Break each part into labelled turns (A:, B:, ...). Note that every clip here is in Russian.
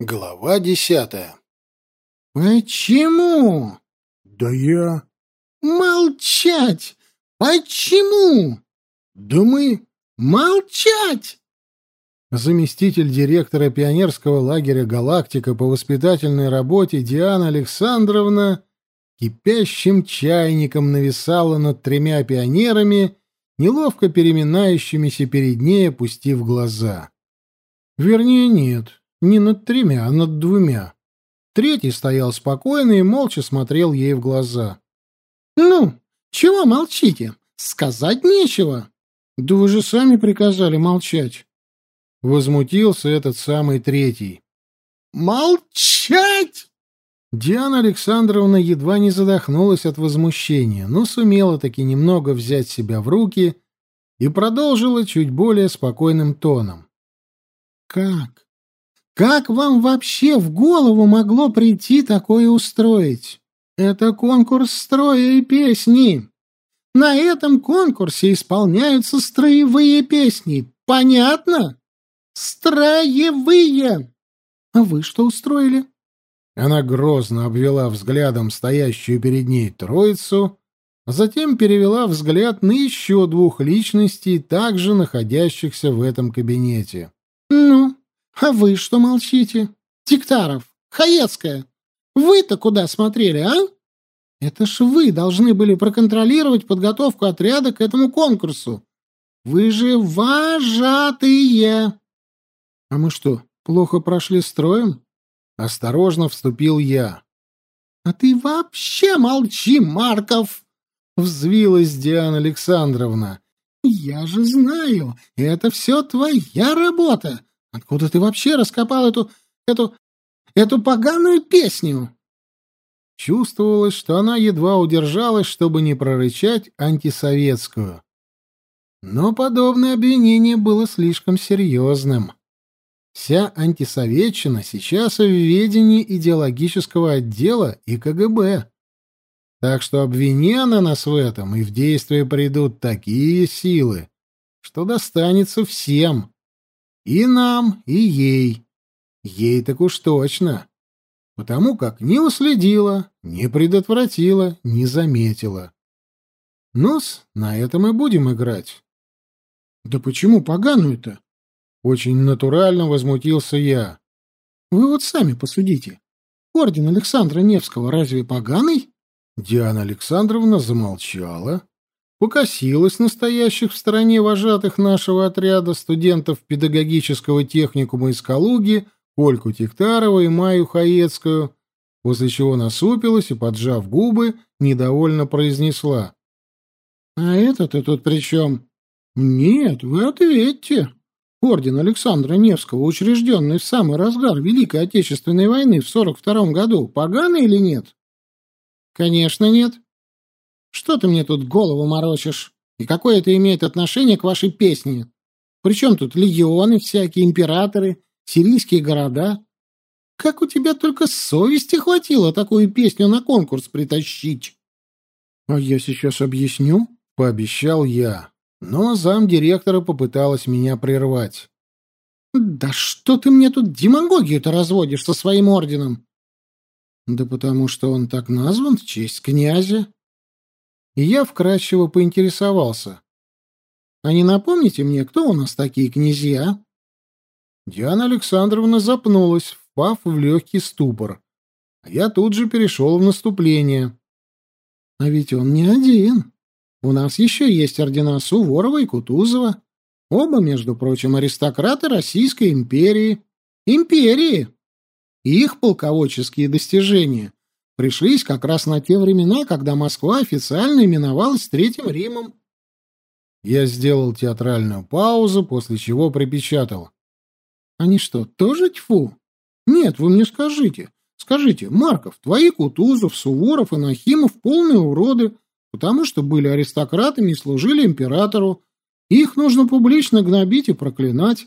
A: Глава десятая.
B: «Почему?»
A: «Да я...»
B: «Молчать! Почему?»
A: «Да мы...»
B: «Молчать!»
A: Заместитель директора пионерского лагеря «Галактика» по воспитательной работе Диана Александровна кипящим чайником нависала над тремя пионерами, неловко переминающимися перед ней, опустив глаза. Вернее, нет, не над тремя, а над двумя. Третий стоял спокойно и молча смотрел ей в глаза.
B: «Ну, чего молчите? Сказать нечего!»
A: «Да вы же сами приказали молчать!» Возмутился этот самый третий.
B: «Молчать!»
A: Диана Александровна едва не задохнулась от возмущения, но сумела таки немного взять себя в руки и продолжила чуть более спокойным тоном.
B: «Как? Как вам вообще в голову могло прийти такое устроить? Это конкурс строя и песни. На этом конкурсе исполняются строевые песни. Понятно? Строевые! А вы что устроили?»
A: Она грозно обвела взглядом стоящую перед ней троицу, а затем перевела взгляд на еще двух личностей, также находящихся в этом кабинете.
B: «Ну, а вы что молчите? Тиктаров, Хаецкая, вы-то куда смотрели, а? Это ж вы должны были проконтролировать подготовку отряда к этому конкурсу. Вы же вожатые!»
A: «А мы что, плохо прошли строем?» Осторожно вступил я.
B: «А ты вообще молчи, Марков!» — взвилась Диана Александровна. «Я же знаю, это все твоя работа. Откуда ты вообще раскопал эту... эту... эту поганую песню?»
A: Чувствовалось, что она едва удержалась, чтобы не прорычать антисоветскую. Но подобное обвинение было слишком серьезным. Вся антисоветчина сейчас в ведении идеологического отдела и КГБ. Так что обвини она нас в этом, и в действие придут такие силы, что достанется всем. И нам, и ей. Ей так уж точно. Потому как не уследила, не предотвратила, не заметила. Ну-с, на этом и будем играть.
B: Да почему поганую-то?
A: Очень натурально возмутился я.
B: Вы вот сами посудите. Орден Александра Невского разве поганый?
A: Диана Александровна замолчала, покосилась настоящих в стороне вожатых нашего отряда студентов педагогического техникума из Калуги, Ольку Тихтарова и Маю Хаецкую, после чего насупилась и, поджав губы, недовольно произнесла.
B: — А это-то тут при чем? — Нет, вы ответьте. Орден Александра Невского, учрежденный в самый разгар Великой Отечественной войны в 42 году, поганый или нет? Конечно, нет. Что ты мне тут голову морочишь? И какое это имеет отношение к вашей песне? Причем тут легионы всякие, императоры, сирийские города? Как у тебя только совести хватило такую песню на конкурс притащить?
A: — А я сейчас объясню, — пообещал я. Но замдиректора попыталась меня прервать.
B: «Да что ты мне тут демагогию-то разводишь со своим орденом?»
A: «Да потому что он так назван в честь князя». И я вкратчиво поинтересовался.
B: «А не напомните мне, кто у нас такие князья?»
A: Диана Александровна запнулась, впав в легкий ступор. А я тут же перешел в наступление.
B: «А ведь он не один. У нас еще есть ордена Суворова и Кутузова. Оба, между прочим, аристократы Российской империи. Империи! Их полководческие достижения пришлись как раз на те времена, когда Москва официально именовалась Третьим Римом.
A: Я сделал театральную паузу, после чего припечатал.
B: Они что, тоже тьфу? Нет, вы мне скажите. Скажите, Марков, твои Кутузов, Суворов и Нахимов полные уроды, потому что были аристократами и служили императору. Их нужно публично гнобить и проклинать.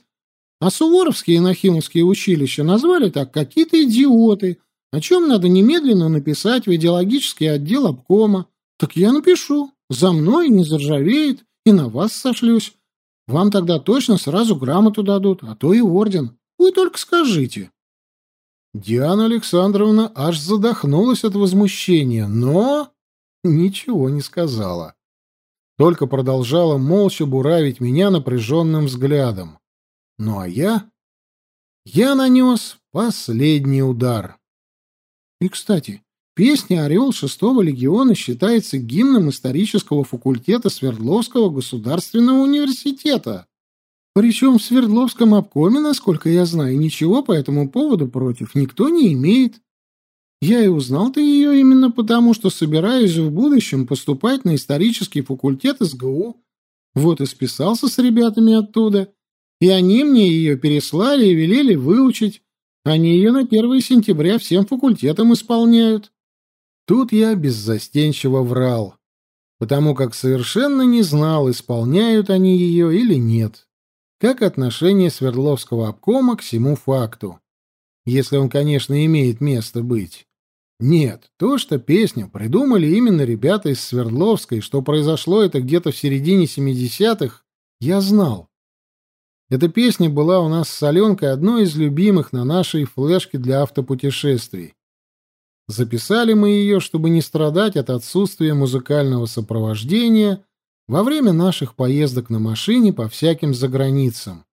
B: А суворовские и нахимовские училища назвали так какие-то идиоты, о чем надо немедленно написать в идеологический отдел обкома. Так я напишу. За мной не заржавеет, и на вас сошлюсь. Вам тогда точно сразу грамоту дадут, а то и орден. Вы только скажите.
A: Диана Александровна аж задохнулась от возмущения, но ничего не сказала. Только продолжала молча буравить меня напряженным взглядом. Ну а я... Я нанес последний удар. И, кстати, песня «Орел шестого легиона» считается гимном исторического факультета Свердловского государственного университета. Причем в Свердловском обкоме, насколько я знаю, ничего по этому поводу против никто не имеет. Я и узнал-то ее именно потому, что собираюсь в будущем поступать на исторический факультет СГУ. Вот и списался с ребятами оттуда и они мне ее переслали и велели выучить. Они ее на 1 сентября всем факультетам исполняют. Тут я беззастенчиво врал, потому как совершенно не знал, исполняют они ее или нет. Как отношение Свердловского обкома к всему факту. Если он, конечно, имеет место быть. Нет, то, что песню придумали именно ребята из Свердловской, что произошло это где-то в середине 70-х, я знал. Эта песня была у нас с Аленкой одной из любимых на нашей флешке для автопутешествий. Записали мы ее, чтобы не страдать от отсутствия музыкального сопровождения во время наших поездок на машине по всяким заграницам.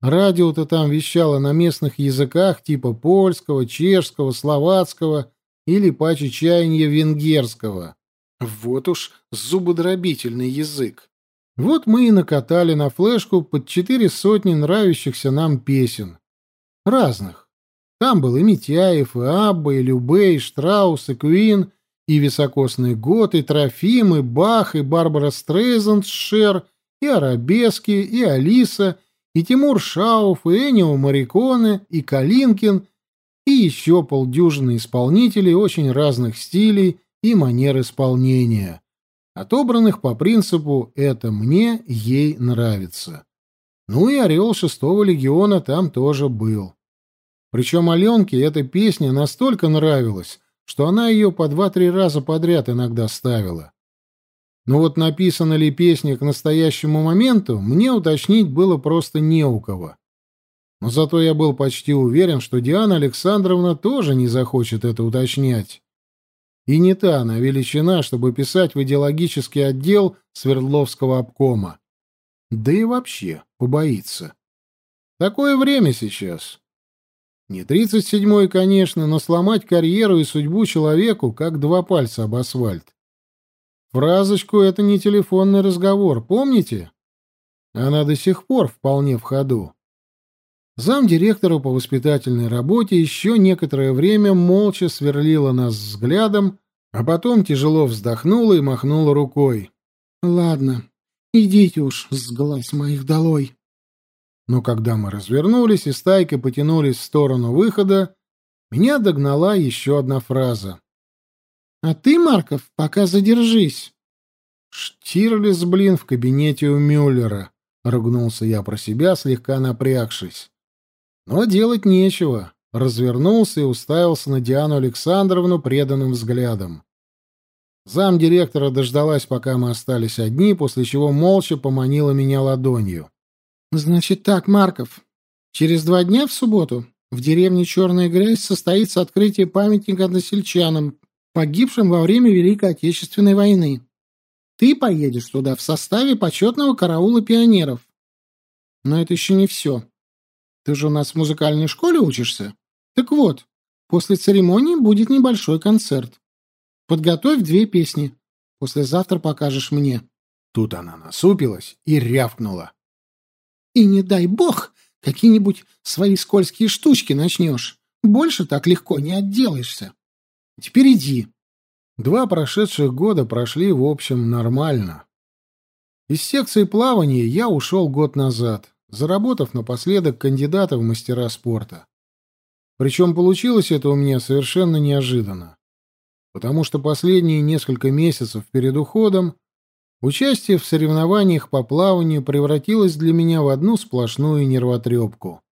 A: Радио-то там вещало на местных языках типа польского, чешского, словацкого или паче чаяния венгерского. Вот уж зубодробительный язык. Вот мы и накатали на флешку под четыре сотни нравящихся нам песен. Разных. Там был и Митяев, и Абба, и Любе, и Штраус, и Куин, и Високосный год, и Трофим, и Бах, и Барбара Стрейзанд, Шер, и Арабески, и Алиса, и Тимур Шауф, и Энио Мариконе, и Калинкин, и еще полдюжины исполнителей очень разных стилей и манер исполнения отобранных по принципу «это мне, ей нравится». Ну и «Орел шестого легиона» там тоже был. Причем Аленке эта песня настолько нравилась, что она ее по два-три раза подряд иногда ставила. Но вот написана ли песня к настоящему моменту, мне уточнить было просто не у кого. Но зато я был почти уверен, что Диана Александровна тоже не захочет это уточнять и не та она величина, чтобы писать в идеологический отдел Свердловского обкома. Да и вообще побоится. Такое время сейчас. Не тридцать седьмой, конечно, но сломать карьеру и судьбу человеку, как два пальца об асфальт. Фразочку — это не телефонный разговор, помните? Она до сих пор вполне в ходу. Зам директора по воспитательной работе еще некоторое время молча сверлила нас взглядом, а потом тяжело вздохнула и махнула рукой. «Ладно, идите уж с глаз моих долой». Но когда мы развернулись и стайкой потянулись в сторону выхода, меня догнала еще одна фраза. «А ты, Марков, пока задержись». «Штирлиц, блин, в кабинете у Мюллера», — ругнулся я про себя, слегка напрягшись. Но делать нечего. Развернулся и уставился на Диану Александровну преданным взглядом. Зам директора дождалась, пока мы остались одни, после чего молча поманила меня ладонью. «Значит так, Марков, через два дня в субботу в деревне Черная Грязь состоится открытие памятника односельчанам, погибшим во время Великой Отечественной войны. Ты поедешь туда в составе почетного караула пионеров. Но это еще не все. Ты же у нас в музыкальной школе учишься? Так вот, после церемонии будет небольшой концерт. Подготовь две песни. Послезавтра покажешь мне». Тут она насупилась и рявкнула. «И не дай бог, какие-нибудь свои скользкие штучки начнешь. Больше так легко не отделаешься. Теперь иди». Два прошедших года прошли, в общем, нормально. Из секции плавания я ушел год назад заработав напоследок кандидата в мастера спорта. Причем получилось это у меня совершенно неожиданно, потому что последние несколько месяцев перед уходом участие в соревнованиях по плаванию превратилось для меня в одну сплошную нервотрепку.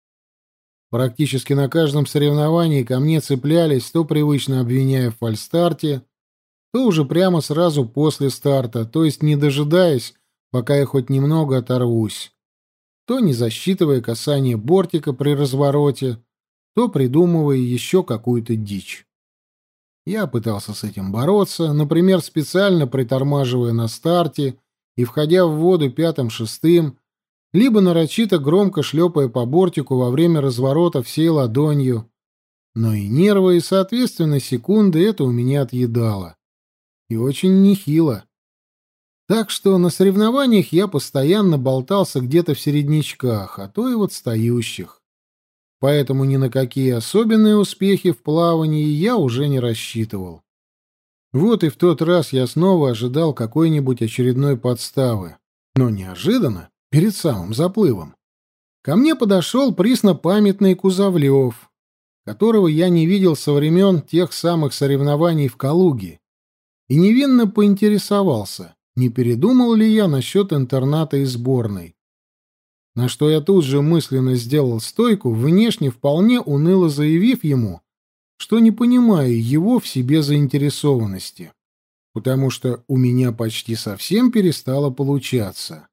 A: Практически на каждом соревновании ко мне цеплялись, то привычно обвиняя в фальстарте, то уже прямо сразу после старта, то есть не дожидаясь, пока я хоть немного оторвусь то не засчитывая касание бортика при развороте, то придумывая еще какую-то дичь. Я пытался с этим бороться, например, специально притормаживая на старте и входя в воду пятым-шестым, либо нарочито громко шлепая по бортику во время разворота всей ладонью. Но и нервы, и, соответственно, секунды это у меня отъедало. И очень нехило. Так что на соревнованиях я постоянно болтался где-то в середнячках, а то и в отстающих поэтому ни на какие особенные успехи в плавании я уже не рассчитывал. Вот и в тот раз я снова ожидал какой-нибудь очередной подставы. Но неожиданно, перед самым заплывом, ко мне подошел приснопамятный Кузовлев, которого я не видел со времен тех самых соревнований в Калуге, и невинно поинтересовался, не передумал ли я насчет интерната и сборной на что я тут же мысленно сделал стойку, внешне вполне уныло заявив ему, что не понимаю его в себе заинтересованности, потому что у меня почти совсем перестало получаться.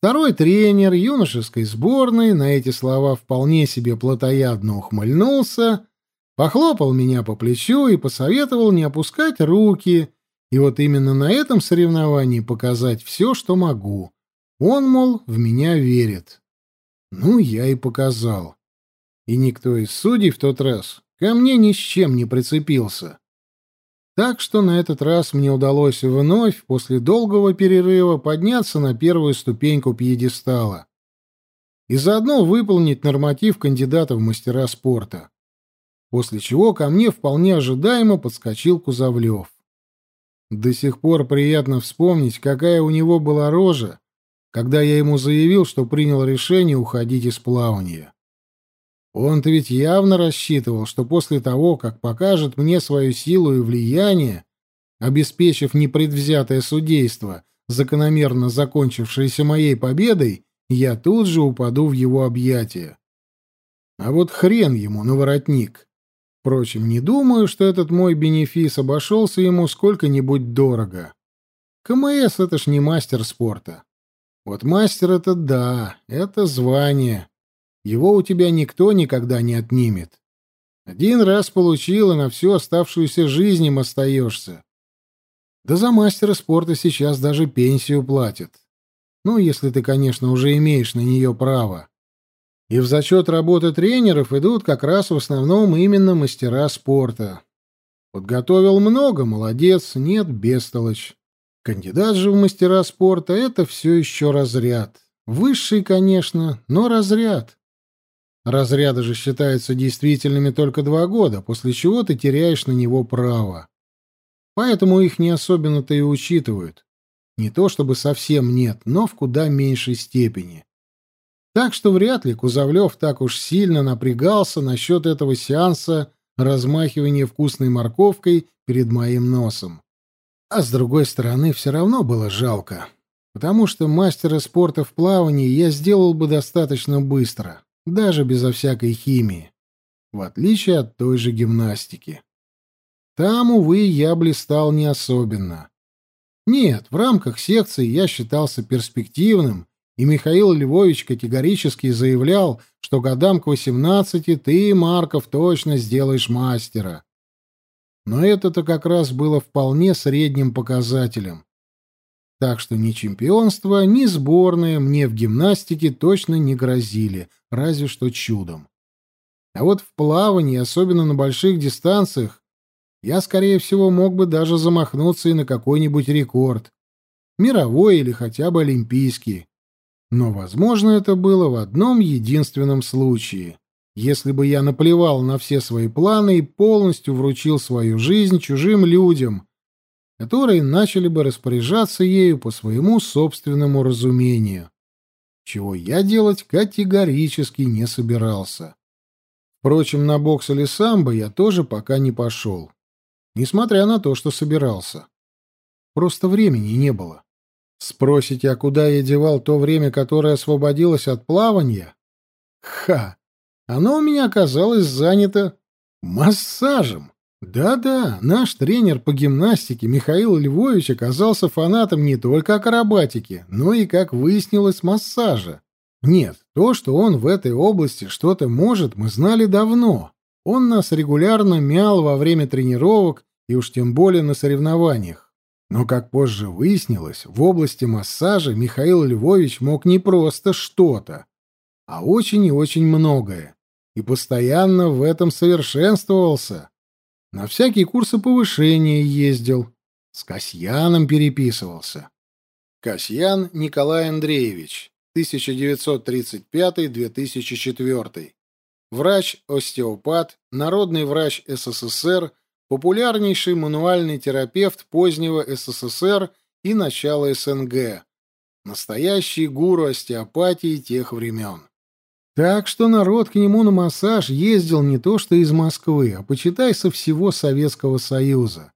A: Второй тренер юношеской сборной на эти слова вполне себе плотоядно ухмыльнулся, похлопал меня по плечу и посоветовал не опускать руки, и вот именно на этом соревновании показать все, что могу — он, мол, в меня верит. Ну, я и показал. И никто из судей в тот раз ко мне ни с чем не прицепился. Так что на этот раз мне удалось вновь, после долгого перерыва, подняться на первую ступеньку пьедестала и заодно выполнить норматив кандидата в мастера спорта. После чего ко мне вполне ожидаемо подскочил Кузовлев. До сих пор приятно вспомнить, какая у него была рожа, когда я ему заявил, что принял решение уходить из плавания. Он-то ведь явно рассчитывал, что после того, как покажет мне свою силу и влияние, обеспечив непредвзятое судейство, закономерно закончившееся моей победой, я тут же упаду в его объятия. А вот хрен ему на воротник. Впрочем, не думаю, что этот мой бенефис обошелся ему сколько-нибудь дорого. КМС — это ж не мастер спорта. Вот мастер — это да, это звание. Его у тебя никто никогда не отнимет. Один раз получил, и на всю оставшуюся жизнь им остаешься. Да за мастера спорта сейчас даже пенсию платят. Ну, если ты, конечно, уже имеешь на нее право. И в зачет работы тренеров идут как раз в основном именно мастера спорта. Подготовил много, молодец, нет, бестолочь. Кандидат же в мастера спорта — это все еще разряд. Высший, конечно, но разряд. Разряды же считаются действительными только два года, после чего ты теряешь на него право. Поэтому их не особенно-то и учитывают. Не то чтобы совсем нет, но в куда меньшей степени. Так что вряд ли Кузовлев так уж сильно напрягался насчет этого сеанса размахивания вкусной морковкой перед моим носом. А с другой стороны, все равно было жалко, потому что мастера спорта в плавании я сделал бы достаточно быстро, даже безо всякой химии, в отличие от той же гимнастики. Там, увы, я блистал не особенно. Нет, в рамках секции я считался перспективным, и Михаил Львович категорически заявлял, что годам к восемнадцати ты, Марков, точно сделаешь мастера. Но это-то как раз было вполне средним показателем. Так что ни чемпионство, ни сборные мне в гимнастике точно не грозили, разве что чудом. А вот в плавании, особенно на больших дистанциях, я, скорее всего, мог бы даже замахнуться и на какой-нибудь рекорд. Мировой или хотя бы олимпийский. Но, возможно, это было в одном единственном случае если бы я наплевал на все свои планы и полностью вручил свою жизнь чужим людям, которые начали бы распоряжаться ею по своему собственному разумению, чего я делать категорически не собирался. Впрочем, на бокс или самбо я тоже пока не пошел, несмотря на то, что собирался. Просто времени не было. Спросите, а куда я девал то время, которое освободилось от плавания? Ха! Оно у меня оказалось занято массажем. Да-да, наш тренер по гимнастике Михаил Львович оказался фанатом не только акробатики, но и, как выяснилось, массажа. Нет, то, что он в этой области что-то может, мы знали давно. Он нас регулярно мял во время тренировок и уж тем более на соревнованиях. Но, как позже выяснилось, в области массажа Михаил Львович мог не просто что-то, а очень и очень многое. И постоянно в этом совершенствовался. На всякие курсы повышения ездил, с Касьяном переписывался. Касьян Николай Андреевич, 1935-2004. Врач-остеопат, народный врач СССР, популярнейший мануальный терапевт позднего СССР и начала СНГ. Настоящий гуру остеопатии тех времен. Так что народ к нему на массаж ездил не то что из Москвы, а почитай со всего Советского Союза.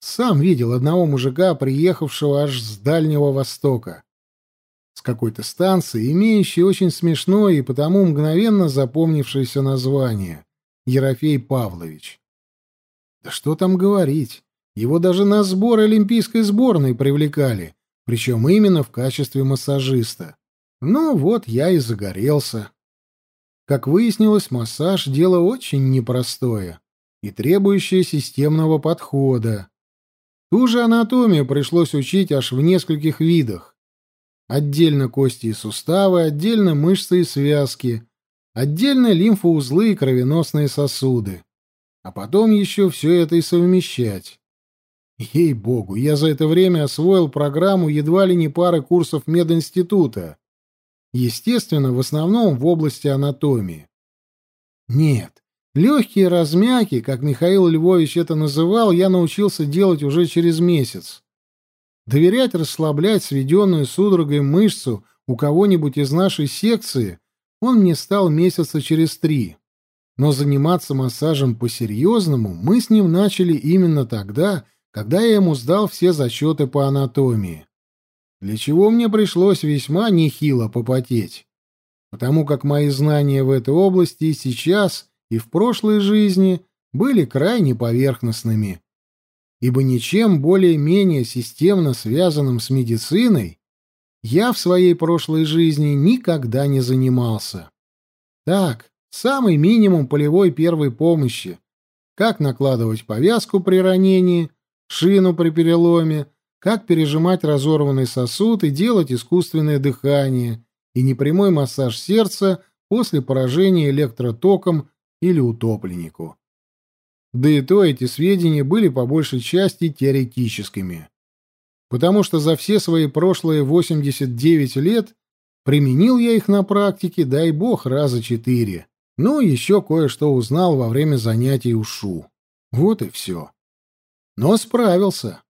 A: Сам видел одного мужика, приехавшего аж с Дальнего Востока. С какой-то станции, имеющей очень смешное и потому мгновенно запомнившееся название — Ерофей Павлович. Да что там говорить, его даже на сбор олимпийской сборной привлекали, причем именно в качестве массажиста. Ну вот я и загорелся. Как выяснилось, массаж — дело очень непростое и требующее системного подхода. Ту же анатомию пришлось учить аж в нескольких видах. Отдельно кости и суставы, отдельно мышцы и связки, отдельно лимфоузлы и кровеносные сосуды. А потом еще все это и совмещать. Ей-богу, я за это время освоил программу едва ли не пары курсов мединститута. Естественно, в основном в области анатомии. Нет, Легкие размяки, как Михаил Львович это называл, я научился делать уже через месяц. Доверять расслаблять сведенную судорогой мышцу у кого-нибудь из нашей секции он мне стал месяца через три. Но заниматься массажем по-серьезному мы с ним начали именно тогда, когда я ему сдал все зачеты по анатомии. Для чего мне пришлось весьма нехило попотеть. Потому как мои знания в этой области и сейчас — и в прошлой жизни были крайне поверхностными, ибо ничем более-менее системно связанным с медициной я в своей прошлой жизни никогда не занимался. Так, самый минимум полевой первой помощи, как накладывать повязку при ранении, шину при переломе, как пережимать разорванный сосуд и делать искусственное дыхание и непрямой массаж сердца после поражения электротоком или утопленнику. Да и то эти сведения были по большей части теоретическими. Потому что за все свои прошлые 89 лет применил я их на практике, дай бог, раза четыре. Ну, еще кое-что узнал во время занятий УШУ. Вот и все. Но справился.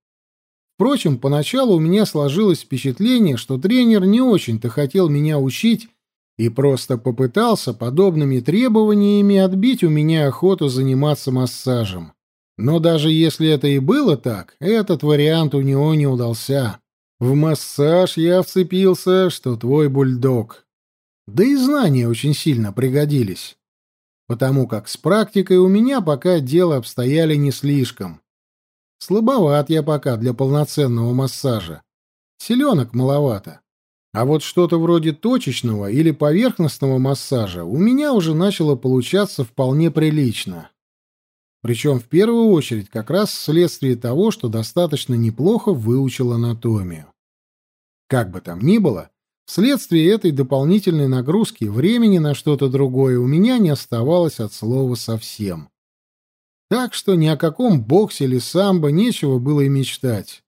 A: Впрочем, поначалу у меня сложилось впечатление, что тренер не очень-то хотел меня учить и просто попытался подобными требованиями отбить у меня охоту заниматься массажем. Но даже если это и было так, этот вариант у него не удался. В массаж я вцепился, что твой бульдог. Да и знания очень сильно пригодились. Потому как с практикой у меня пока дело обстояли не слишком. Слабоват я пока для полноценного массажа. Селенок маловато. А вот что-то вроде точечного или поверхностного массажа у меня уже начало получаться вполне прилично. Причем в первую очередь как раз вследствие того, что достаточно неплохо выучил анатомию. Как бы там ни было, вследствие этой дополнительной нагрузки времени на что-то другое у меня не оставалось от слова совсем. Так что ни о каком боксе или самбо нечего было и мечтать.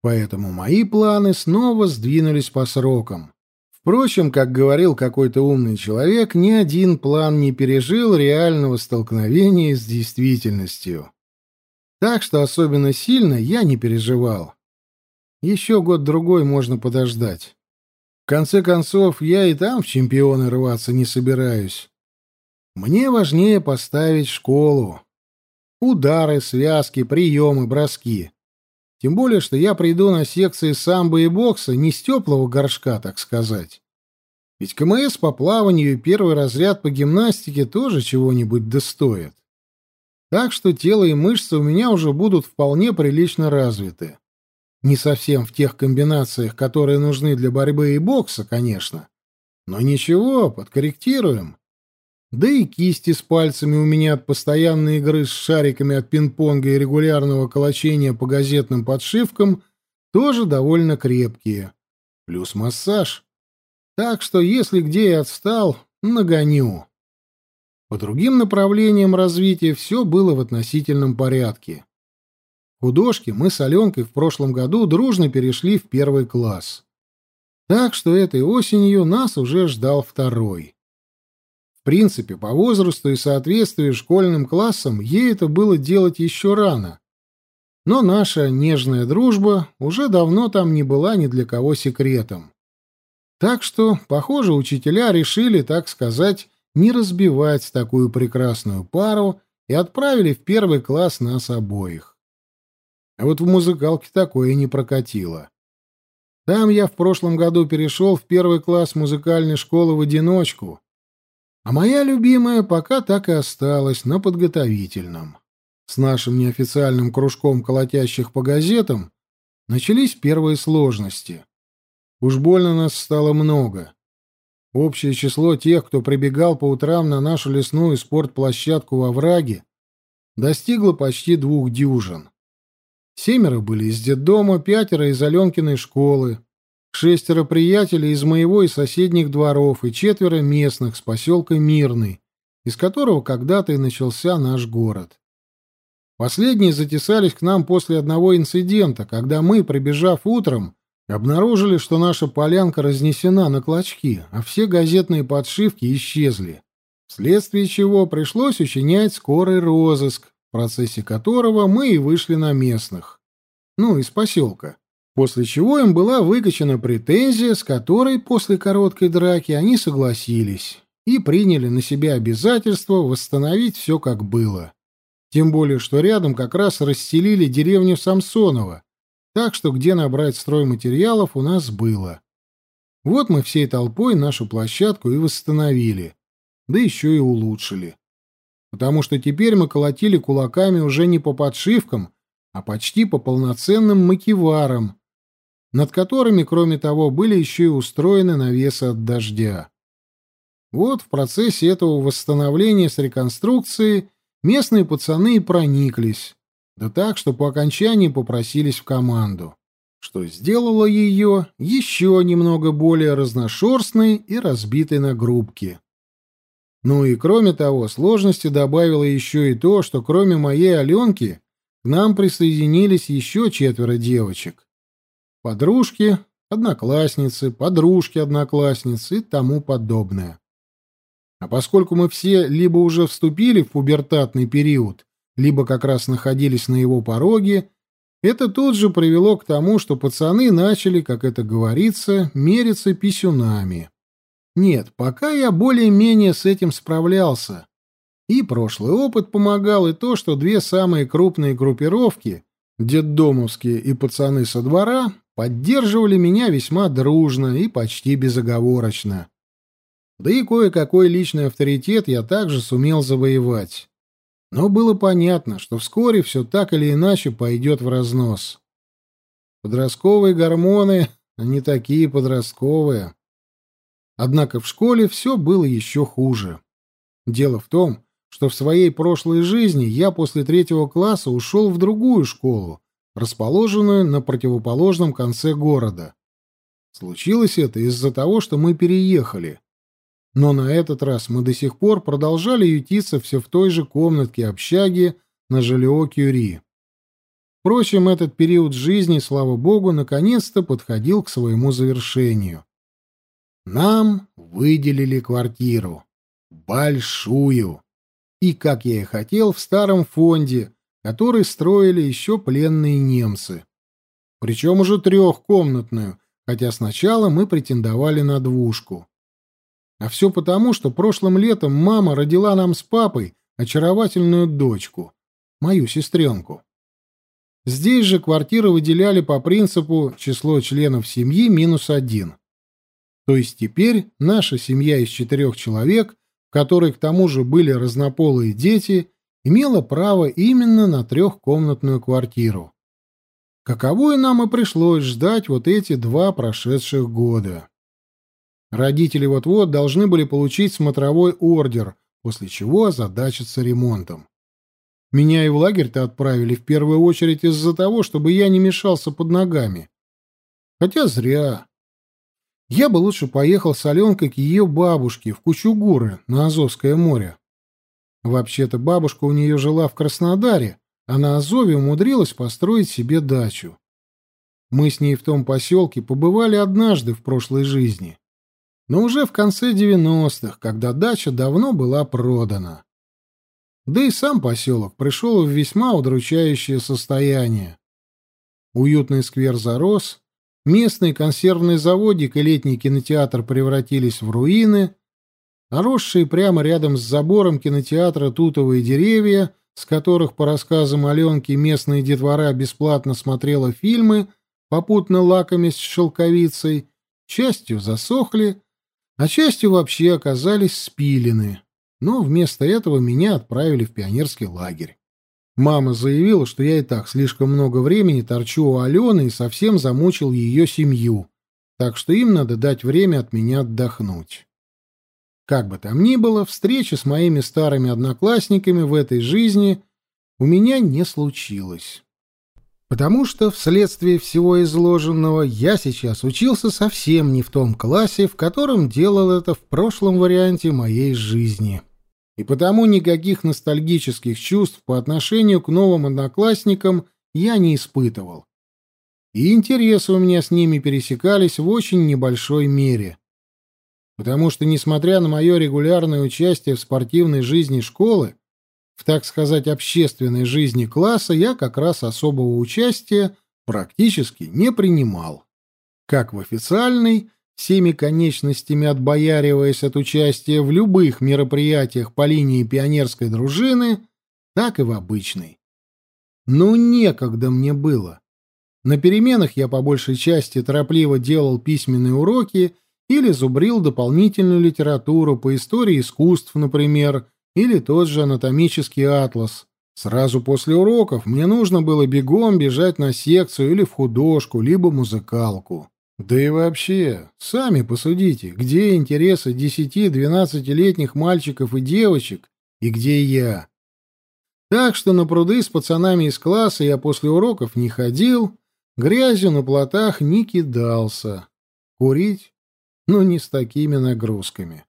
A: Поэтому мои планы снова сдвинулись по срокам. Впрочем, как говорил какой-то умный человек, ни один план не пережил реального столкновения с действительностью. Так что особенно сильно я не переживал. Еще год-другой можно подождать. В конце концов, я и там в чемпионы рваться не собираюсь. Мне важнее поставить школу. Удары, связки, приемы, броски. Тем более, что я приду на секции самбо и бокса не с теплого горшка, так сказать. Ведь КМС по плаванию и первый разряд по гимнастике тоже чего-нибудь достоят. Так что тело и мышцы у меня уже будут вполне прилично развиты. Не совсем в тех комбинациях, которые нужны для борьбы и бокса, конечно. Но ничего, подкорректируем. Да и кисти с пальцами у меня от постоянной игры с шариками от пинг-понга и регулярного колочения по газетным подшивкам тоже довольно крепкие. Плюс массаж. Так что, если где и отстал, нагоню. По другим направлениям развития все было в относительном порядке. Художки мы с Аленкой в прошлом году дружно перешли в первый класс. Так что этой осенью нас уже ждал второй. В принципе, по возрасту и соответствию школьным классам ей это было делать еще рано. Но наша нежная дружба уже давно там не была ни для кого секретом. Так что, похоже, учителя решили, так сказать, не разбивать такую прекрасную пару и отправили в первый класс нас обоих. А вот в музыкалке такое не прокатило. Там я в прошлом году перешел в первый класс музыкальной школы в одиночку, а моя любимая пока так и осталась на подготовительном. С нашим неофициальным кружком колотящих по газетам начались первые сложности. Уж больно нас стало много. Общее число тех, кто прибегал по утрам на нашу лесную спортплощадку во враге, достигло почти двух дюжин. Семеро были из детдома, пятеро из Аленкиной школы, шестеро приятелей из моего и соседних дворов и четверо местных с поселка Мирный, из которого когда-то и начался наш город. Последние затесались к нам после одного инцидента, когда мы, прибежав утром, Обнаружили, что наша полянка разнесена на клочки, а все газетные подшивки исчезли, вследствие чего пришлось учинять скорый розыск, процессе которого мы и вышли на местных. Ну, из поселка. После чего им была выкачана претензия, с которой после короткой драки они согласились и приняли на себя обязательство восстановить все как было. Тем более, что рядом как раз расселили деревню Самсонова, так что где набрать стройматериалов у нас было. Вот мы всей толпой нашу площадку и восстановили, да еще и улучшили. Потому что теперь мы колотили кулаками уже не по подшивкам, а почти по полноценным макеварам, над которыми, кроме того, были еще и устроены навесы от дождя. Вот в процессе этого восстановления с реконструкцией местные пацаны и прониклись, да так, что по окончании попросились в команду, что сделало ее еще немного более разношерстной и разбитой на группки. Ну и кроме того, сложности добавило еще и то, что кроме моей Аленки к нам присоединились еще четверо девочек. Подружки, одноклассницы, подружки-одноклассницы и тому подобное. А поскольку мы все либо уже вступили в пубертатный период, либо как раз находились на его пороге, это тут же привело к тому, что пацаны начали, как это говорится, мериться писюнами. Нет, пока я более-менее с этим справлялся. И прошлый опыт помогал, и то, что две самые крупные группировки, детдомовские и пацаны со двора, поддерживали меня весьма дружно и почти безоговорочно. Да и кое-какой личный авторитет я также сумел завоевать. Но было понятно, что вскоре все так или иначе пойдет в разнос. Подростковые гормоны, они такие подростковые. Однако в школе все было еще хуже. Дело в том, что в своей прошлой жизни я после третьего класса ушел в другую школу, расположенную на противоположном конце города. Случилось это из-за того, что мы переехали. Но на этот раз мы до сих пор продолжали ютиться все в той же комнатке общаги на Жолео-Кюри. Впрочем, этот период жизни, слава богу, наконец-то подходил к своему завершению. Нам выделили квартиру. Большую. И, как я и хотел, в старом фонде, который строили еще пленные немцы. Причем уже трехкомнатную, хотя сначала мы претендовали на двушку. А все потому, что прошлым летом мама родила нам с папой очаровательную дочку, мою сестренку. Здесь же квартиры выделяли по принципу число членов семьи минус один. То есть теперь наша семья из четырех человек, в которой к тому же были разнополые дети, имела право именно на трехкомнатную квартиру. Каковую нам и пришлось ждать вот эти два прошедших года. Родители вот-вот должны были получить смотровой ордер, после чего озадачиться ремонтом. Меня и в лагерь-то отправили в первую очередь из-за того, чтобы я не мешался под ногами. Хотя зря. Я бы лучше поехал с Аленкой к ее бабушке в Кучугуры на Азовское море. Вообще-то бабушка у нее жила в Краснодаре, а на Азове умудрилась построить себе дачу. Мы с ней в том поселке побывали однажды в прошлой жизни, но уже в конце девяностых, когда дача давно была продана. Да и сам поселок пришел в весьма удручающее состояние. Уютный сквер зарос, местный консервный заводик и летний кинотеатр превратились в руины, а росшие прямо рядом с забором кинотеатра тутовые деревья, с которых, по рассказам Аленки, местная детвора бесплатно смотрела фильмы, попутно лакомясь шелковицей, частью засохли, а частью вообще оказались спилены но вместо этого меня отправили в пионерский лагерь. Мама заявила, что я и так слишком много времени торчу у Алены и совсем замучил ее семью, так что им надо дать время от меня отдохнуть. Как бы там ни было, встречи с моими старыми одноклассниками в этой жизни у меня не случилось. Потому что вследствие всего изложенного я сейчас учился совсем не в том классе, в котором делал это в прошлом варианте моей жизни. И потому никаких ностальгических чувств по отношению к новым одноклассникам я не испытывал. И интересы у меня с ними пересекались в очень небольшой мере. Потому что, несмотря на мое регулярное участие в спортивной жизни школы, в, так сказать, общественной жизни класса я как раз особого участия практически не принимал. Как в официальной, всеми конечностями отбояриваясь от участия в любых мероприятиях по линии пионерской дружины, так и в обычной. Ну, некогда мне было. На переменах я по большей части торопливо делал письменные уроки или зубрил дополнительную литературу по истории искусств, например, или тот же анатомический атлас. Сразу после уроков мне нужно было бегом бежать на секцию или в художку, либо музыкалку. Да и вообще, сами посудите, где интересы десяти-двенадцатилетних мальчиков и девочек, и где я. Так что на пруды с пацанами из класса я после уроков не ходил, грязью на плотах не кидался. Курить? Ну, не с такими нагрузками.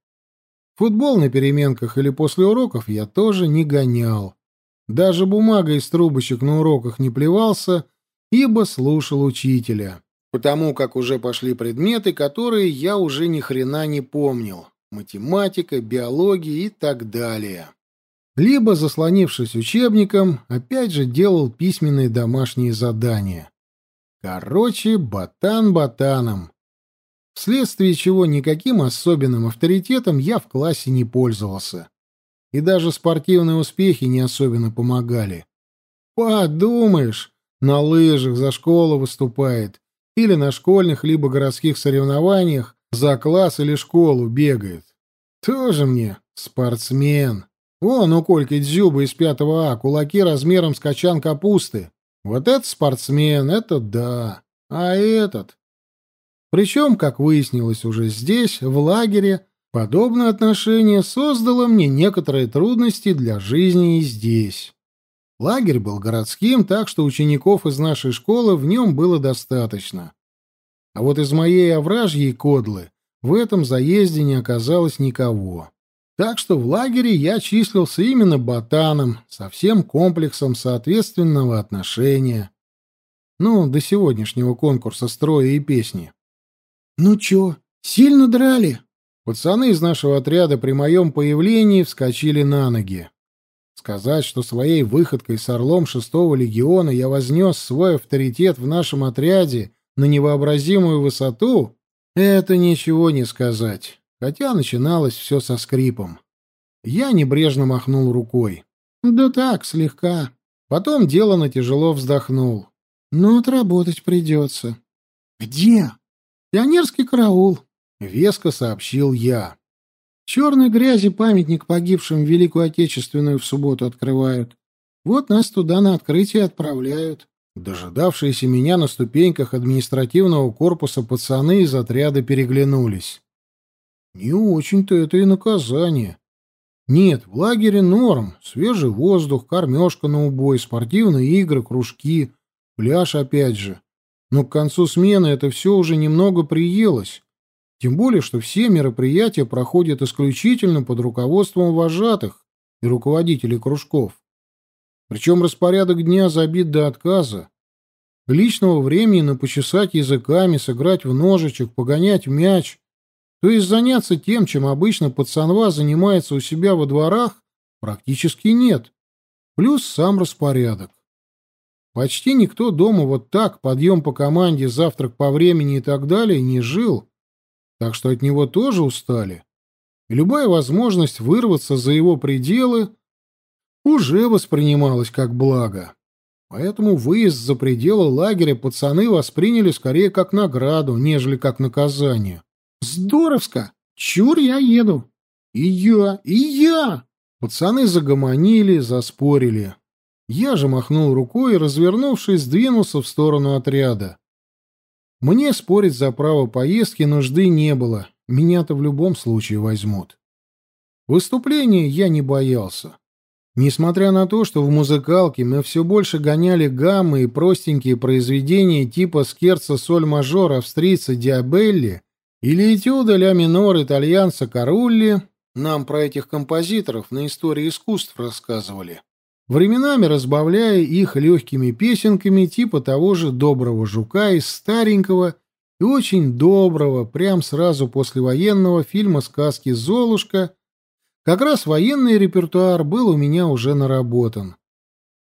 A: Футбол на переменках или после уроков я тоже не гонял. Даже бумагой из трубочек на уроках не плевался, ибо слушал учителя. Потому как уже пошли предметы, которые я уже ни хрена не помнил. Математика, биология и так далее. Либо, заслонившись учебником, опять же делал письменные домашние задания. Короче, ботан ботаном вследствие чего никаким особенным авторитетом я в классе не пользовался. И даже спортивные успехи не особенно помогали. Подумаешь, на лыжах за школу выступает, или на школьных либо городских соревнованиях за класс или школу бегает. Тоже мне спортсмен. Вон у Кольки Дзюба из 5 А кулаки размером с качан капусты. Вот этот спортсмен, это да. А этот? Причем, как выяснилось уже здесь, в лагере, подобное отношение создало мне некоторые трудности для жизни и здесь. Лагерь был городским, так что учеников из нашей школы в нем было достаточно. А вот из моей овражьей кодлы в этом заезде не оказалось никого. Так что в лагере я числился именно ботаном, со всем комплексом соответственного отношения. Ну, до сегодняшнего конкурса строя и песни. «Ну чё, сильно драли?» Пацаны из нашего отряда при моем появлении вскочили на ноги. Сказать, что своей выходкой с орлом шестого легиона я вознес свой авторитет в нашем отряде на невообразимую высоту, это ничего не сказать, хотя начиналось все со скрипом. Я небрежно махнул рукой. «Да так, слегка». Потом делано тяжело вздохнул. «Ну, отработать придется». «Где?» «Пионерский караул», — веско сообщил я. «Черной грязи памятник погибшим в Великую Отечественную в субботу открывают. Вот нас туда на открытие отправляют». Дожидавшиеся меня на ступеньках административного корпуса пацаны из отряда переглянулись. Не очень-то это и наказание. Нет, в лагере норм. Свежий воздух, кормежка на убой, спортивные игры, кружки, пляж опять же. Но к концу смены это все уже немного приелось. Тем более, что все мероприятия проходят исключительно под руководством вожатых и руководителей кружков. Причем распорядок дня забит до отказа. Личного времени на почесать языками, сыграть в ножичек, погонять мяч, то есть заняться тем, чем обычно пацанва занимается у себя во дворах, практически нет. Плюс сам распорядок. Почти никто дома вот так, подъем по команде, завтрак по времени и так далее, не жил, так что от него тоже устали. И любая возможность вырваться за его пределы уже воспринималась как благо. Поэтому выезд за пределы лагеря пацаны восприняли скорее как награду, нежели как наказание.
B: Здоровско! Чур я еду!
A: И я, и я! Пацаны загомонили, заспорили. Я же махнул рукой и, развернувшись, двинулся в сторону отряда. Мне спорить за право поездки нужды не было. Меня-то в любом случае возьмут. Выступления я не боялся. Несмотря на то, что в музыкалке мы все больше гоняли гаммы и простенькие произведения типа скерца соль-мажор австрийца Диабелли или этюда ля минор итальянца Карулли, нам про этих композиторов на истории искусств рассказывали, временами разбавляя их легкими песенками типа того же «Доброго жука» из старенького и очень доброго, прям сразу после военного фильма сказки «Золушка», как раз военный репертуар был у меня уже наработан.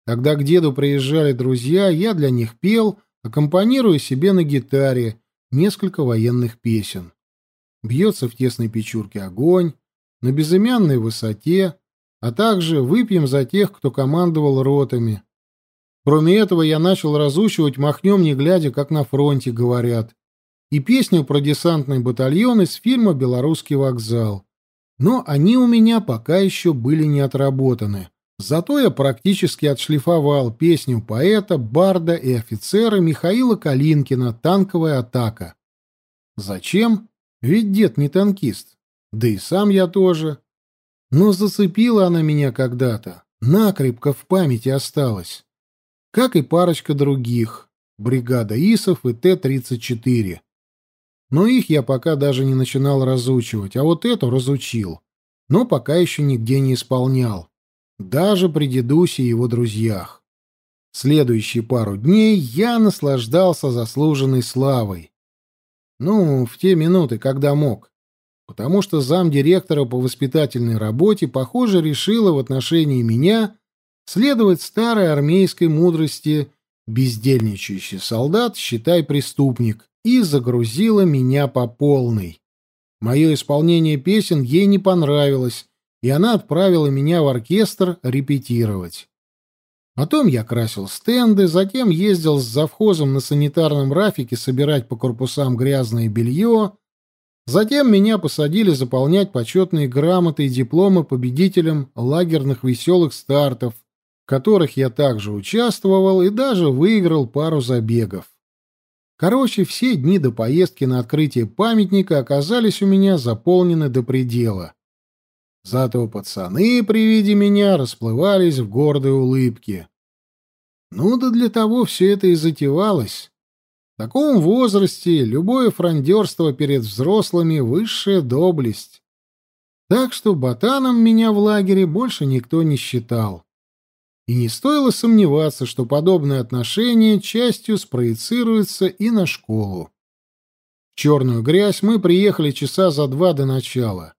A: Когда к деду приезжали друзья, я для них пел, аккомпанируя себе на гитаре, несколько военных песен. Бьется в тесной печурке огонь, на безымянной высоте, а также выпьем за тех, кто командовал ротами. Кроме этого, я начал разучивать «Махнем, не глядя, как на фронте», говорят, и песню про десантный батальон из фильма «Белорусский вокзал». Но они у меня пока еще были не отработаны. Зато я практически отшлифовал песню поэта, барда и офицера Михаила Калинкина «Танковая атака». Зачем? Ведь дед не танкист. Да и сам я тоже. Но зацепила она меня когда-то. Накрепко в памяти осталась. Как и парочка других. Бригада ИСов и Т-34. Но их я пока даже не начинал разучивать, а вот эту разучил. Но пока еще нигде не исполнял даже при дедусе и его друзьях. Следующие пару дней я наслаждался заслуженной славой. Ну, в те минуты, когда мог. Потому что замдиректора по воспитательной работе, похоже, решила в отношении меня следовать старой армейской мудрости «бездельничающий солдат, считай преступник» и загрузила меня по полной. Мое исполнение песен ей не понравилось, и она отправила меня в оркестр репетировать. Потом я красил стенды, затем ездил с завхозом на санитарном рафике собирать по корпусам грязное белье, затем меня посадили заполнять почетные грамоты и дипломы победителям лагерных веселых стартов, в которых я также участвовал и даже выиграл пару забегов. Короче, все дни до поездки на открытие памятника оказались у меня заполнены до предела. Зато пацаны при виде меня расплывались в гордой улыбке. Ну да для того все это и затевалось. В таком возрасте любое фрондерство перед взрослыми — высшая доблесть. Так что ботаном меня в лагере больше никто не считал. И не стоило сомневаться, что подобное отношение частью спроецируется и на школу. В черную грязь мы приехали часа за два до начала.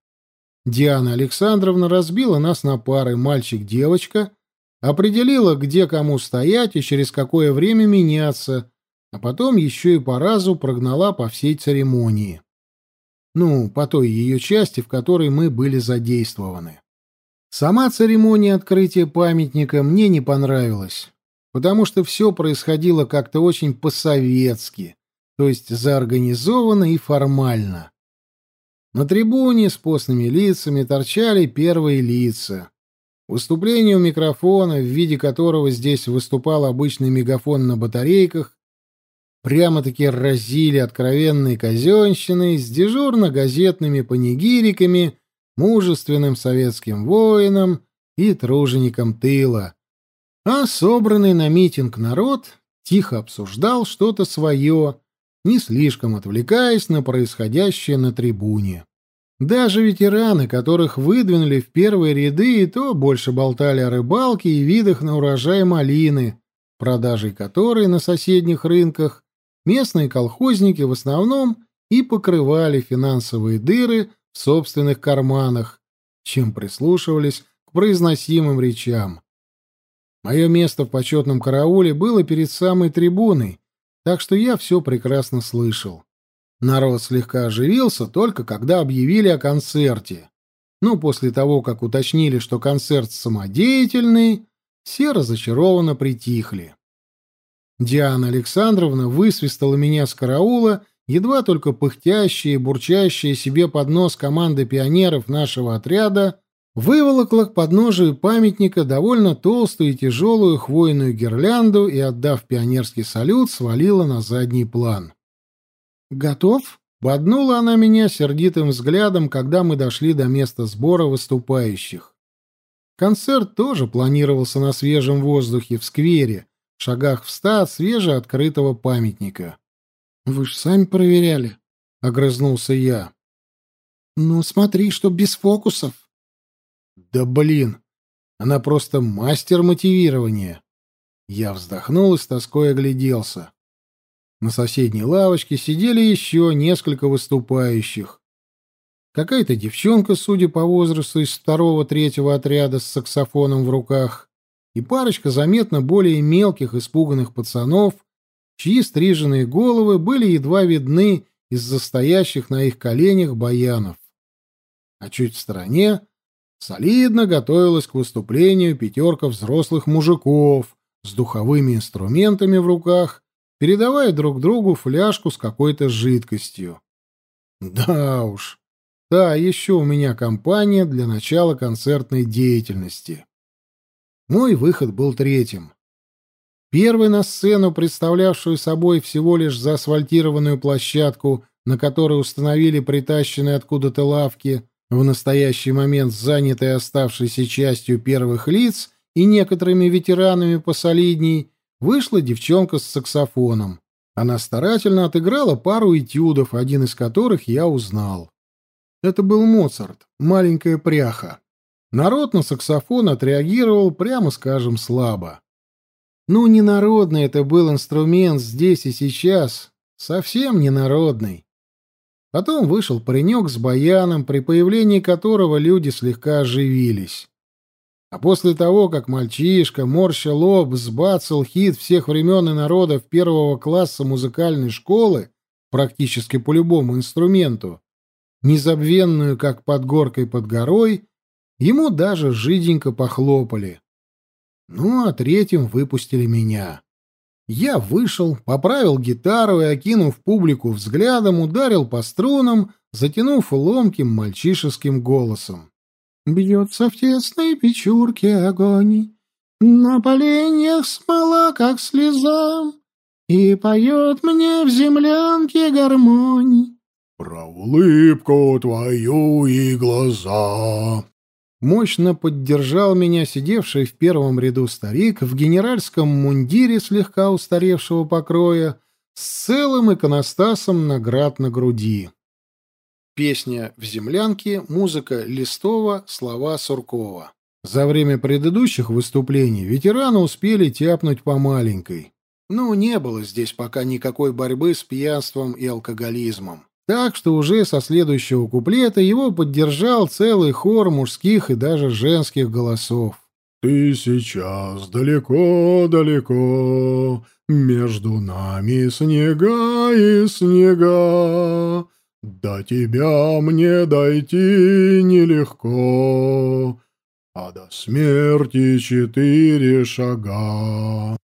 A: Диана Александровна разбила нас на пары мальчик-девочка, определила, где кому стоять и через какое время меняться, а потом еще и по разу прогнала по всей церемонии. Ну, по той ее части, в которой мы были задействованы. Сама церемония открытия памятника мне не понравилась, потому что все происходило как-то очень по-советски, то есть заорганизованно и формально. На трибуне с постными лицами торчали первые лица. Выступление у микрофона, в виде которого здесь выступал обычный мегафон на батарейках, прямо-таки разили откровенной казенщиной с дежурно-газетными панигириками, мужественным советским воинам и труженикам тыла. А собранный на митинг народ тихо обсуждал что-то свое, не слишком отвлекаясь на происходящее на трибуне. Даже ветераны, которых выдвинули в первые ряды, и то больше болтали о рыбалке и видах на урожай малины, продажей которой на соседних рынках местные колхозники в основном и покрывали финансовые дыры в собственных карманах, чем прислушивались к произносимым речам. Мое место в почетном карауле было перед самой трибуной, так что я все прекрасно слышал. Народ слегка оживился только когда объявили о концерте. Ну, после того, как уточнили, что концерт самодеятельный, все разочарованно притихли. Диана Александровна высвистала меня с караула, едва только пыхтящая и бурчащая себе под нос команда пионеров нашего отряда выволокла к подножию памятника довольно толстую и тяжелую хвойную гирлянду и, отдав пионерский салют, свалила на задний план. «Готов?» — боднула она меня сердитым взглядом, когда мы дошли до места сбора выступающих. Концерт тоже планировался на свежем воздухе в сквере, шагах в ста от свежеоткрытого памятника. «Вы ж сами проверяли», — огрызнулся я. «Ну, смотри, чтоб без фокусов». «Да блин, она просто мастер мотивирования». Я вздохнул и с тоской огляделся. На соседней лавочке сидели еще несколько выступающих. Какая-то девчонка, судя по возрасту, из второго-третьего отряда с саксофоном в руках, и парочка заметно более мелких испуганных пацанов, чьи стриженные головы были едва видны из-за на их коленях баянов. А чуть в стороне солидно готовилась к выступлению пятерка взрослых мужиков с духовыми инструментами в руках передавая друг другу фляжку с какой-то жидкостью. Да уж, та еще у меня компания для начала концертной деятельности. Мой выход был третьим. Первый на сцену, представлявшую собой всего лишь заасфальтированную площадку, на которой установили притащенные откуда-то лавки, в настоящий момент занятой оставшейся частью первых лиц и некоторыми ветеранами посолидней, вышла девчонка с саксофоном. Она старательно отыграла пару этюдов, один из которых я узнал. Это был Моцарт, маленькая пряха. Народ на саксофон отреагировал, прямо скажем, слабо. Ну, не народный это был инструмент здесь и сейчас, совсем не народный. Потом вышел паренек с баяном, при появлении которого люди слегка оживились. А после того, как мальчишка, морща лоб, сбацал хит всех времен и народов первого класса музыкальной школы практически по любому инструменту, незабвенную, как под горкой под горой, ему даже жиденько похлопали. Ну, а третьим выпустили меня. Я вышел, поправил гитару и, окинув публику взглядом, ударил по струнам, затянув ломким мальчишеским голосом. Бьется в тесной печурке огонь, На поленьях смола, как слеза, И поет мне в землянке гармонь.
B: Про улыбку твою и глаза.
A: Мощно поддержал меня сидевший в первом ряду старик в генеральском мундире слегка устаревшего покроя с целым иконостасом наград на груди. Песня «В землянке», музыка Листова, слова Суркова. За время предыдущих выступлений ветераны успели тяпнуть по маленькой. Ну, не было здесь пока никакой борьбы с пьянством и алкоголизмом. Так что уже со следующего куплета его поддержал целый хор мужских и даже женских голосов.
B: «Ты сейчас далеко-далеко, между нами снега и снега, до тебя мне дойти нелегко, а до смерти четыре шага.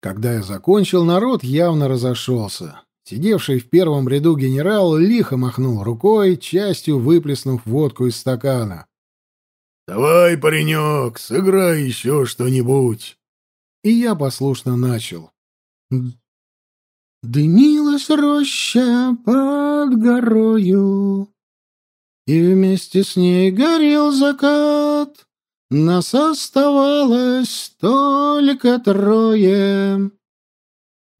A: Когда я закончил, народ явно разошелся. Сидевший в первом ряду генерал лихо махнул рукой, частью выплеснув водку из стакана.
B: «Давай, паренек, сыграй еще что-нибудь».
A: И я послушно начал.
B: Дымилась роща под горою, И вместе с ней горел закат. Нас оставалось только трое.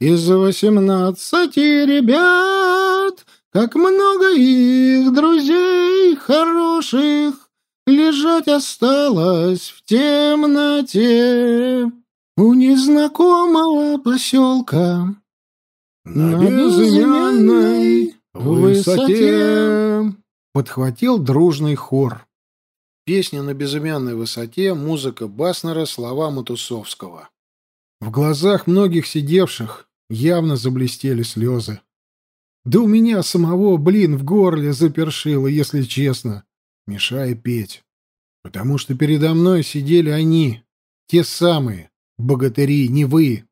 B: Из восемнадцати ребят, Как много их друзей хороших, Лежать осталось в темноте у незнакомого поселка.
A: На безымянной высоте подхватил дружный хор. Песня на безымянной высоте, музыка Баснера, слова Матусовского. В глазах многих сидевших явно заблестели слезы. Да у меня самого, блин, в горле запершило, если честно, мешая петь. Потому что передо мной сидели они, те самые, богатыри, не вы,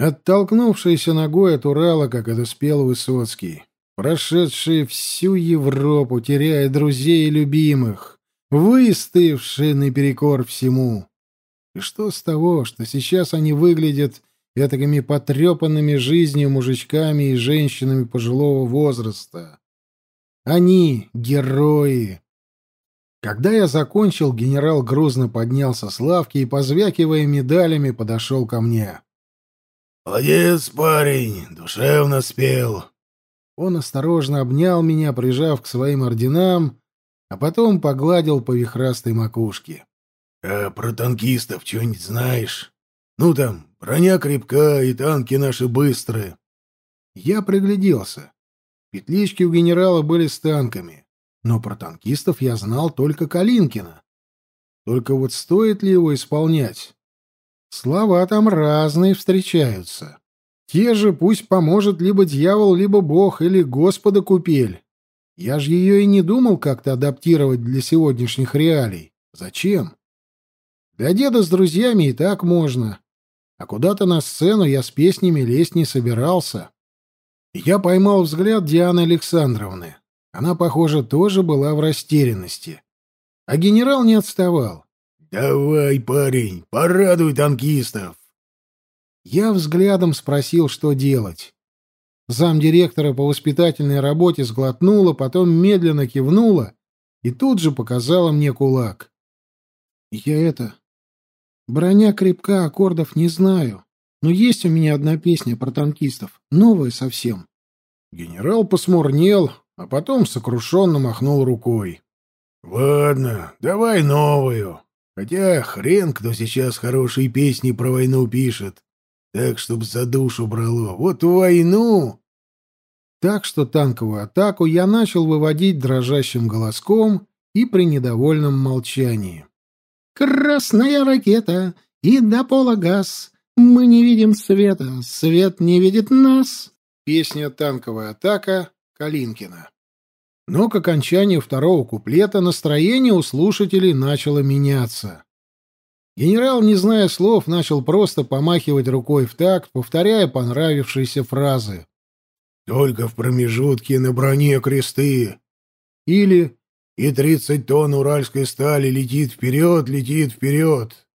A: Оттолкнувшиеся ногой от Урала, как это спел Высоцкий, прошедшие всю Европу, теряя друзей и любимых, выставившие наперекор всему. И что с того, что сейчас они выглядят этакими потрепанными жизнью мужичками и женщинами пожилого возраста? Они — герои. Когда я закончил, генерал грузно поднялся с лавки и, позвякивая медалями, подошел ко мне.
C: «Молодец, парень, душевно спел».
A: Он осторожно обнял меня, прижав к своим орденам, а потом погладил по вихрастой макушке.
C: «А про танкистов что-нибудь знаешь? Ну там, броня крепка и танки наши быстрые».
A: Я пригляделся. Петлички у генерала были с танками, но про танкистов я знал только Калинкина. Только вот стоит ли его исполнять? Слова там разные встречаются. Те же пусть поможет либо дьявол, либо бог, или Господа купель. Я же ее и не думал как-то адаптировать для сегодняшних реалий. Зачем? Для деда с друзьями и так можно. А куда-то на сцену я с песнями лезть не собирался. Я поймал взгляд Дианы Александровны. Она, похоже, тоже была в растерянности. А генерал не отставал.
C: «Давай, парень, порадуй танкистов!»
A: Я взглядом спросил, что делать. Замдиректора по воспитательной работе сглотнула, потом медленно кивнула и тут же показала мне кулак. «Я это... Броня крепка, аккордов не знаю, но есть у меня одна песня про танкистов, новая совсем». Генерал посмурнел, а потом сокрушенно махнул рукой.
C: «Ладно, давай новую. Хотя хрен кто сейчас хорошие песни про войну пишет. Так, чтоб за душу брало. Вот войну!»
A: Так что танковую атаку я начал выводить дрожащим голоском и при недовольном молчании. «Красная ракета и до пола газ. Мы не видим света, свет не видит нас». Песня «Танковая атака» Калинкина. Но к окончанию второго куплета настроение у слушателей начало меняться. Генерал, не зная слов, начал просто помахивать рукой в такт, повторяя понравившиеся фразы.
C: «Только в промежутке на броне кресты!»
A: Или
C: «И тридцать тонн уральской стали летит вперед, летит вперед!»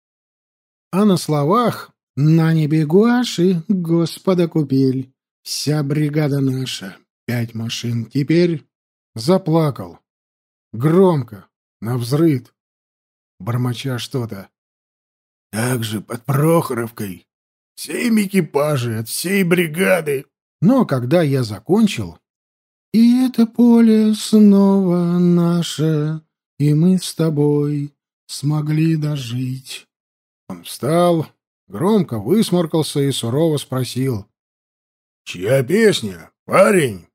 A: А на словах «На небе гуаши, Господа купель, вся бригада наша, пять машин теперь...» Заплакал. Громко, навзрыд, бормоча что-то.
C: Так же под Прохоровкой. Семь экипажей от всей бригады.
A: Но когда я закончил... И это поле снова наше, и мы с тобой смогли дожить. Он встал, громко высморкался и сурово спросил.
C: — Чья песня, парень?